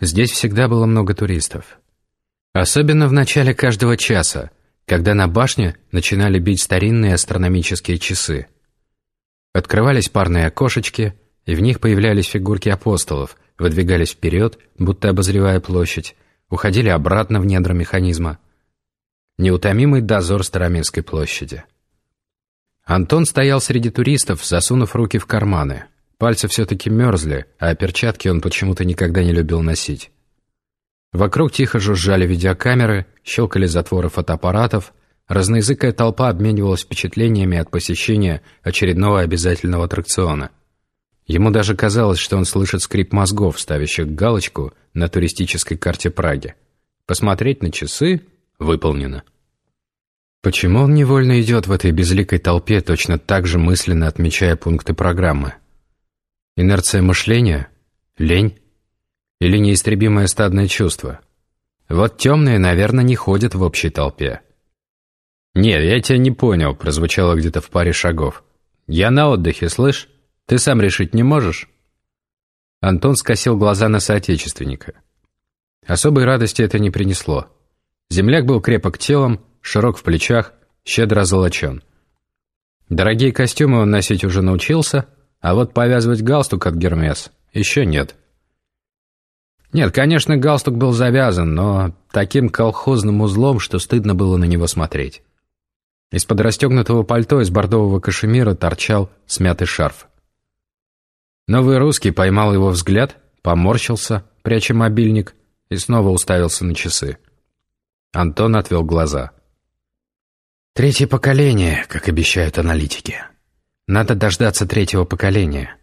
Здесь всегда было много туристов. Особенно в начале каждого часа, когда на башне начинали бить старинные астрономические часы. Открывались парные окошечки, и в них появлялись фигурки апостолов, выдвигались вперед, будто обозревая площадь, уходили обратно в недра механизма. Неутомимый дозор Староминской площади. Антон стоял среди туристов, засунув руки в карманы. Пальцы все-таки мерзли, а перчатки он почему-то никогда не любил носить. Вокруг тихо жужжали видеокамеры, щелкали затворы фотоаппаратов, разноязыкая толпа обменивалась впечатлениями от посещения очередного обязательного аттракциона. Ему даже казалось, что он слышит скрип мозгов, ставящих галочку на туристической карте Праги. Посмотреть на часы — выполнено. Почему он невольно идет в этой безликой толпе, точно так же мысленно отмечая пункты программы? Инерция мышления? Лень? Или неистребимое стадное чувство? Вот темные, наверное, не ходят в общей толпе. «Нет, я тебя не понял», — прозвучало где-то в паре шагов. «Я на отдыхе, слышь? Ты сам решить не можешь?» Антон скосил глаза на соотечественника. Особой радости это не принесло. Земляк был крепок телом, широк в плечах, щедро золочен. Дорогие костюмы он носить уже научился, а вот повязывать галстук от Гермес еще нет. Нет, конечно, галстук был завязан, но таким колхозным узлом, что стыдно было на него смотреть. Из-под расстегнутого пальто из бордового кашемира торчал смятый шарф. Новый русский поймал его взгляд, поморщился, пряча мобильник, и снова уставился на часы. Антон отвел глаза. «Третье поколение, как обещают аналитики. Надо дождаться третьего поколения».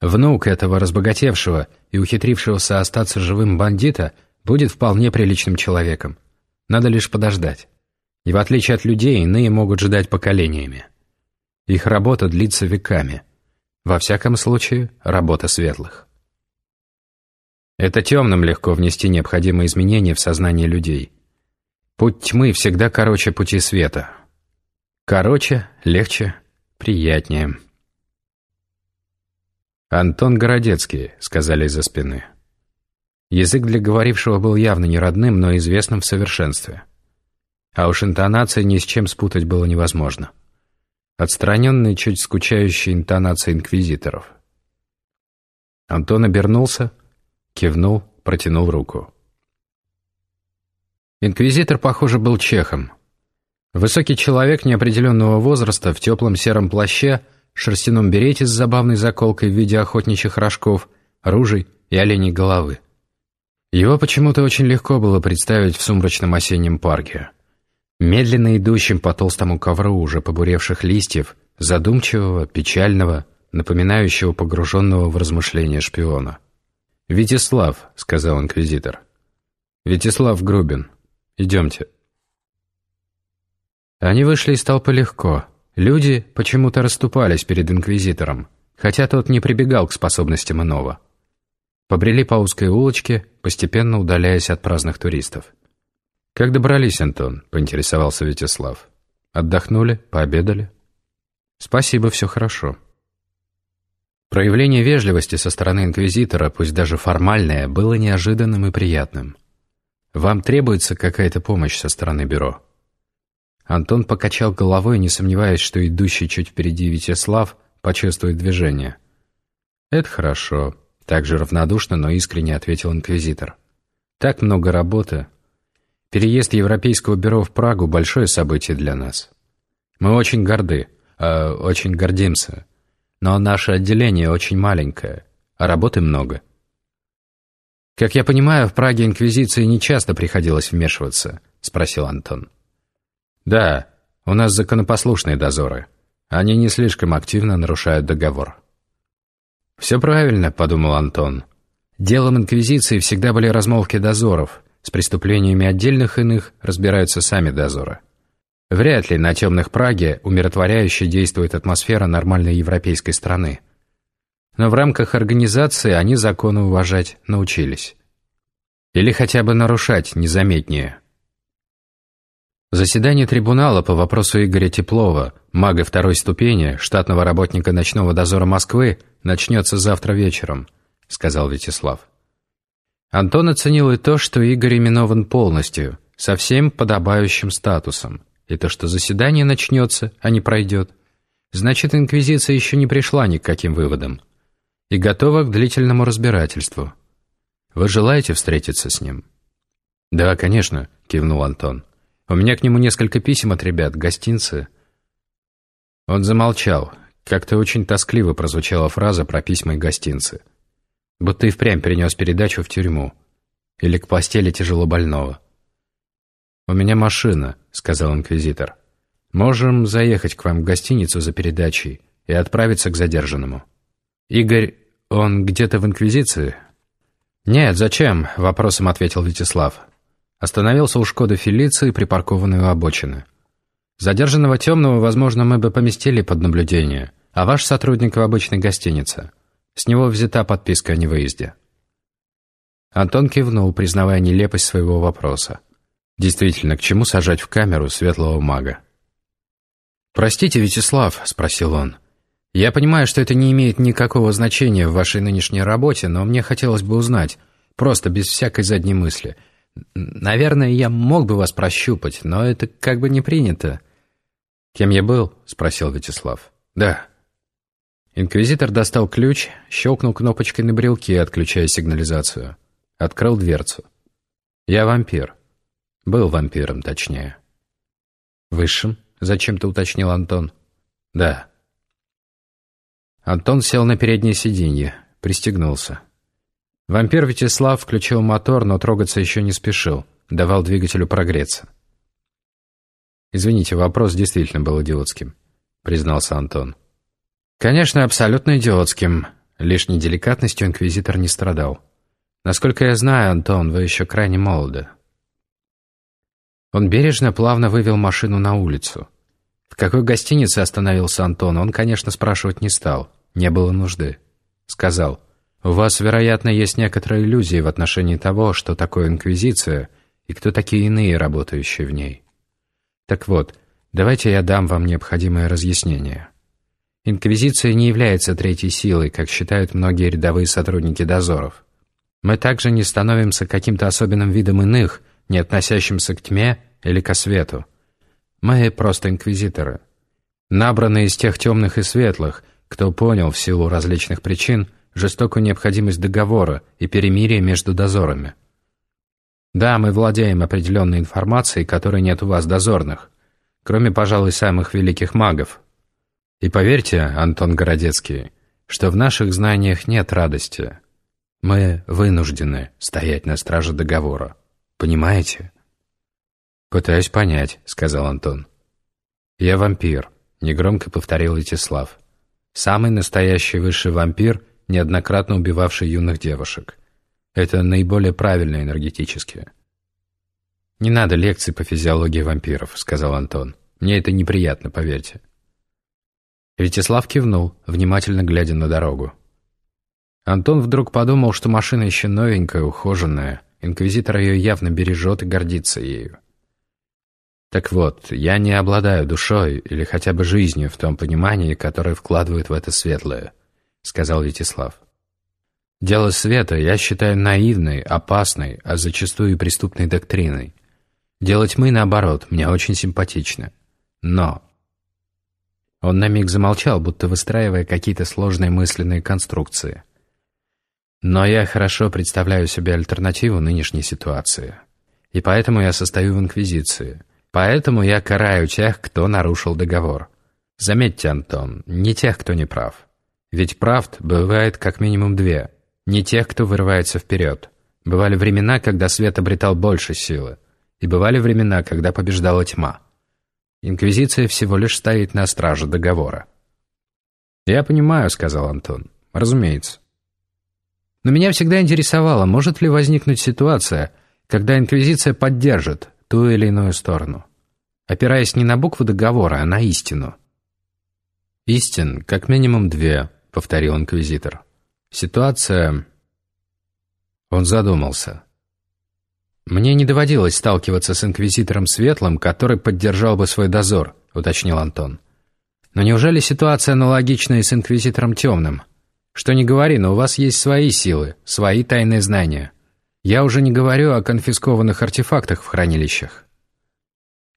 Внук этого разбогатевшего и ухитрившегося остаться живым бандита будет вполне приличным человеком. Надо лишь подождать. И в отличие от людей, иные могут ждать поколениями. Их работа длится веками. Во всяком случае, работа светлых. Это темным легко внести необходимые изменения в сознание людей. Путь тьмы всегда короче пути света. Короче, легче, приятнее. «Антон Городецкий», — сказали из-за спины. Язык для говорившего был явно не родным, но известным в совершенстве. А уж интонации ни с чем спутать было невозможно. Отстраненные, чуть скучающие интонации инквизиторов. Антон обернулся, кивнул, протянул руку. Инквизитор, похоже, был чехом. Высокий человек неопределенного возраста в теплом сером плаще — шерстяном берете с забавной заколкой в виде охотничьих рожков, ружей и оленей головы. Его почему-то очень легко было представить в сумрачном осеннем парке. Медленно идущим по толстому ковру уже побуревших листьев, задумчивого, печального, напоминающего погруженного в размышления шпиона. «Витислав», — сказал инквизитор. «Витислав Грубин. Идемте». Они вышли из толпы легко, Люди почему-то расступались перед инквизитором, хотя тот не прибегал к способностям иного. Побрели по узкой улочке, постепенно удаляясь от праздных туристов. «Как добрались, Антон?» — поинтересовался Вячеслав. «Отдохнули? Пообедали?» «Спасибо, все хорошо». Проявление вежливости со стороны инквизитора, пусть даже формальное, было неожиданным и приятным. «Вам требуется какая-то помощь со стороны бюро?» Антон покачал головой, не сомневаясь, что идущий чуть впереди Вячеслав почувствует движение. «Это хорошо», — так же равнодушно, но искренне ответил инквизитор. «Так много работы. Переезд Европейского бюро в Прагу — большое событие для нас. Мы очень горды, э, очень гордимся. Но наше отделение очень маленькое, а работы много». «Как я понимаю, в Праге Инквизиции не часто приходилось вмешиваться?» — спросил Антон. «Да, у нас законопослушные дозоры. Они не слишком активно нарушают договор». «Все правильно», — подумал Антон. «Делом Инквизиции всегда были размолвки дозоров. С преступлениями отдельных иных разбираются сами дозоры. Вряд ли на темных Праге умиротворяюще действует атмосфера нормальной европейской страны. Но в рамках организации они законы уважать научились. Или хотя бы нарушать незаметнее». Заседание трибунала по вопросу Игоря Теплова, мага второй ступени, штатного работника ночного дозора Москвы, начнется завтра вечером, сказал Вячеслав. Антон оценил и то, что Игорь именован полностью, со всем подобающим статусом, и то, что заседание начнется, а не пройдет. Значит, Инквизиция еще не пришла ни к каким выводам и готова к длительному разбирательству. Вы желаете встретиться с ним? «Да, конечно», — кивнул Антон. «У меня к нему несколько писем от ребят, гостинцы». Он замолчал. Как-то очень тоскливо прозвучала фраза про письма и гостинцы. Будто и впрямь перенес передачу в тюрьму. Или к постели тяжело больного. «У меня машина», — сказал инквизитор. «Можем заехать к вам в гостиницу за передачей и отправиться к задержанному». «Игорь, он где-то в инквизиции?» «Нет, зачем?» — вопросом ответил Вячеслав. Остановился у «Шкоды Фелиции», припаркованной у обочины. Задержанного темного, возможно, мы бы поместили под наблюдение, а ваш сотрудник в обычной гостинице. С него взята подписка о невыезде». Антон кивнул, признавая нелепость своего вопроса. Действительно, к чему сажать в камеру светлого мага? «Простите, Вячеслав», — спросил он. «Я понимаю, что это не имеет никакого значения в вашей нынешней работе, но мне хотелось бы узнать, просто без всякой задней мысли. Наверное, я мог бы вас прощупать, но это как бы не принято». «Кем я был?» — спросил Вячеслав. «Да». Инквизитор достал ключ, щелкнул кнопочкой на брелке, отключая сигнализацию. Открыл дверцу. «Я вампир. Был вампиром, точнее». «Высшим?» — зачем-то уточнил Антон. «Да». Антон сел на переднее сиденье, пристегнулся. Вампир Вячеслав включил мотор, но трогаться еще не спешил, давал двигателю прогреться. «Извините, вопрос действительно был идиотским», — признался Антон. «Конечно, абсолютно идиотским. Лишней деликатностью инквизитор не страдал. Насколько я знаю, Антон, вы еще крайне молоды». Он бережно, плавно вывел машину на улицу. В какой гостинице остановился Антон, он, конечно, спрашивать не стал. Не было нужды. Сказал, «У вас, вероятно, есть некоторые иллюзии в отношении того, что такое инквизиция и кто такие иные, работающие в ней». Так вот, давайте я дам вам необходимое разъяснение. Инквизиция не является третьей силой, как считают многие рядовые сотрудники дозоров. Мы также не становимся каким-то особенным видом иных, не относящимся к тьме или ко свету. Мы просто инквизиторы. Набранные из тех темных и светлых, кто понял в силу различных причин жестокую необходимость договора и перемирия между дозорами – да, мы владеем определенной информацией, которой нет у вас дозорных, кроме, пожалуй, самых великих магов. И поверьте, Антон Городецкий, что в наших знаниях нет радости. Мы вынуждены стоять на страже договора. Понимаете? «Пытаюсь понять», — сказал Антон. «Я вампир», — негромко повторил Вячеслав. «Самый настоящий высший вампир, неоднократно убивавший юных девушек». Это наиболее правильно энергетически. «Не надо лекций по физиологии вампиров», — сказал Антон. «Мне это неприятно, поверьте». Вячеслав кивнул, внимательно глядя на дорогу. Антон вдруг подумал, что машина еще новенькая, ухоженная. Инквизитор ее явно бережет и гордится ею. Так вот, я не обладаю душой или хотя бы жизнью в том понимании, которое вкладывают в это светлое, сказал Вячеслав. Дело света я считаю наивной, опасной, а зачастую и преступной доктриной. Дело тьмы, наоборот, мне очень симпатично. Но... Он на миг замолчал, будто выстраивая какие-то сложные мысленные конструкции. Но я хорошо представляю себе альтернативу нынешней ситуации. И поэтому я состою в Инквизиции. Поэтому я караю тех, кто нарушил договор. Заметьте, Антон, не тех, кто не прав. Ведь правд бывает как минимум две — не тех, кто вырывается вперед. Бывали времена, когда свет обретал больше силы, и бывали времена, когда побеждала тьма. Инквизиция всего лишь стоит на страже договора. «Я понимаю», — сказал Антон. «Разумеется». Но меня всегда интересовало, может ли возникнуть ситуация, когда Инквизиция поддержит ту или иную сторону, опираясь не на буквы договора, а на истину. «Истин как минимум две», — повторил Инквизитор. Ситуация... Он задумался. «Мне не доводилось сталкиваться с Инквизитором Светлым, который поддержал бы свой дозор», — уточнил Антон. «Но неужели ситуация аналогичная с Инквизитором Темным? Что не говори, но у вас есть свои силы, свои тайные знания. Я уже не говорю о конфискованных артефактах в хранилищах.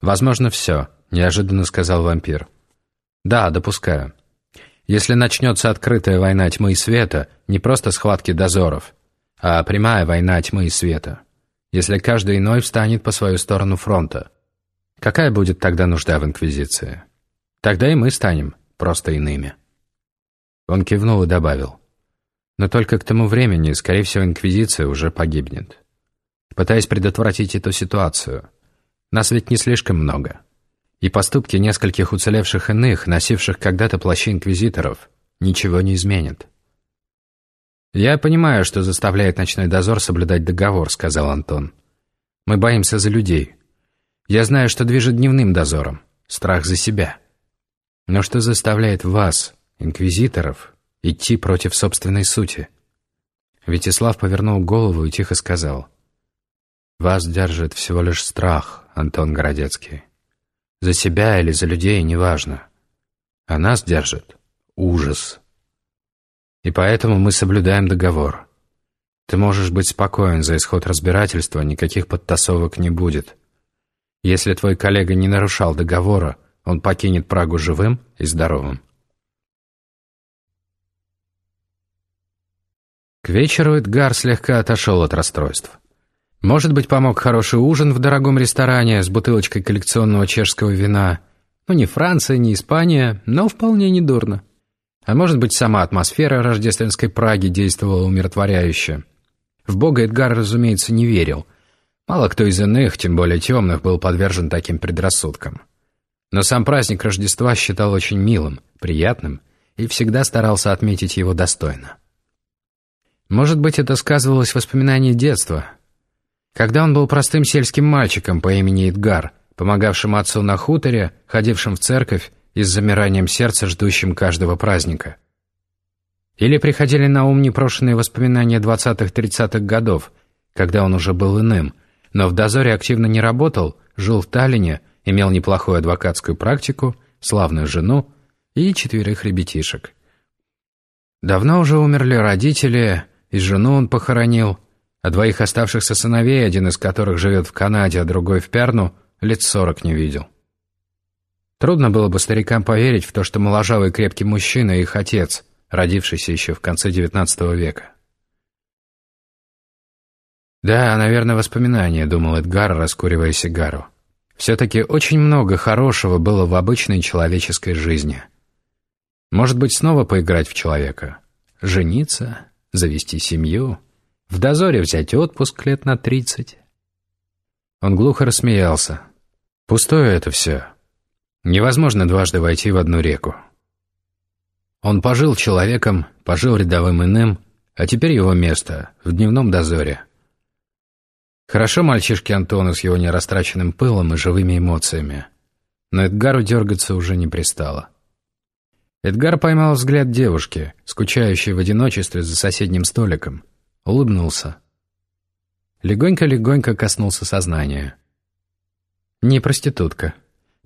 «Возможно, все», — неожиданно сказал вампир. «Да, допускаю. Если начнется открытая война тьмы и света, не просто схватки дозоров, а прямая война тьмы и света, если каждый иной встанет по свою сторону фронта, какая будет тогда нужда в Инквизиции? Тогда и мы станем просто иными». Он кивнул и добавил. «Но только к тому времени, скорее всего, Инквизиция уже погибнет. Пытаясь предотвратить эту ситуацию, нас ведь не слишком много» и поступки нескольких уцелевших иных, носивших когда-то плащи инквизиторов, ничего не изменят. «Я понимаю, что заставляет ночной дозор соблюдать договор», — сказал Антон. «Мы боимся за людей. Я знаю, что движет дневным дозором. Страх за себя. Но что заставляет вас, инквизиторов, идти против собственной сути?» Вячеслав повернул голову и тихо сказал. «Вас держит всего лишь страх, Антон Городецкий». За себя или за людей, неважно. А нас держит ужас. И поэтому мы соблюдаем договор. Ты можешь быть спокоен за исход разбирательства, никаких подтасовок не будет. Если твой коллега не нарушал договора, он покинет Прагу живым и здоровым. К вечеру Эдгар слегка отошел от расстройств. Может быть, помог хороший ужин в дорогом ресторане с бутылочкой коллекционного чешского вина. Ну, не Франция, не Испания, но вполне недурно. А может быть, сама атмосфера рождественской Праги действовала умиротворяюще. В Бога Эдгар, разумеется, не верил. Мало кто из иных, тем более темных, был подвержен таким предрассудкам. Но сам праздник Рождества считал очень милым, приятным и всегда старался отметить его достойно. Может быть, это сказывалось в воспоминании детства – когда он был простым сельским мальчиком по имени Эдгар, помогавшим отцу на хуторе, ходившим в церковь и с замиранием сердца ждущим каждого праздника. Или приходили на ум непрошенные воспоминания 20-30-х годов, когда он уже был иным, но в дозоре активно не работал, жил в Таллине, имел неплохую адвокатскую практику, славную жену и четверых ребятишек. Давно уже умерли родители, и жену он похоронил, а двоих оставшихся сыновей, один из которых живет в Канаде, а другой в Перну, лет сорок не видел. Трудно было бы старикам поверить в то, что моложавый крепкий мужчина – их отец, родившийся еще в конце XIX века. «Да, наверное, воспоминания», – думал Эдгар, раскуривая сигару. «Все-таки очень много хорошего было в обычной человеческой жизни. Может быть, снова поиграть в человека? Жениться? Завести семью?» В дозоре взять отпуск лет на тридцать. Он глухо рассмеялся. Пустое это все. Невозможно дважды войти в одну реку. Он пожил человеком, пожил рядовым иным, а теперь его место в дневном дозоре. Хорошо мальчишке Антону с его нерастраченным пылом и живыми эмоциями. Но Эдгару дергаться уже не пристало. Эдгар поймал взгляд девушки, скучающей в одиночестве за соседним столиком улыбнулся. Легонько-легонько коснулся сознания. Не проститутка,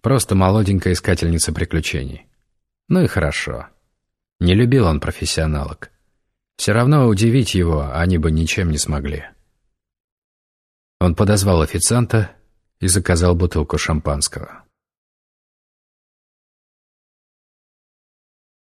просто молоденькая искательница приключений. Ну и хорошо. Не любил он профессионалок. Все равно удивить его они бы ничем не смогли. Он подозвал официанта и заказал бутылку шампанского.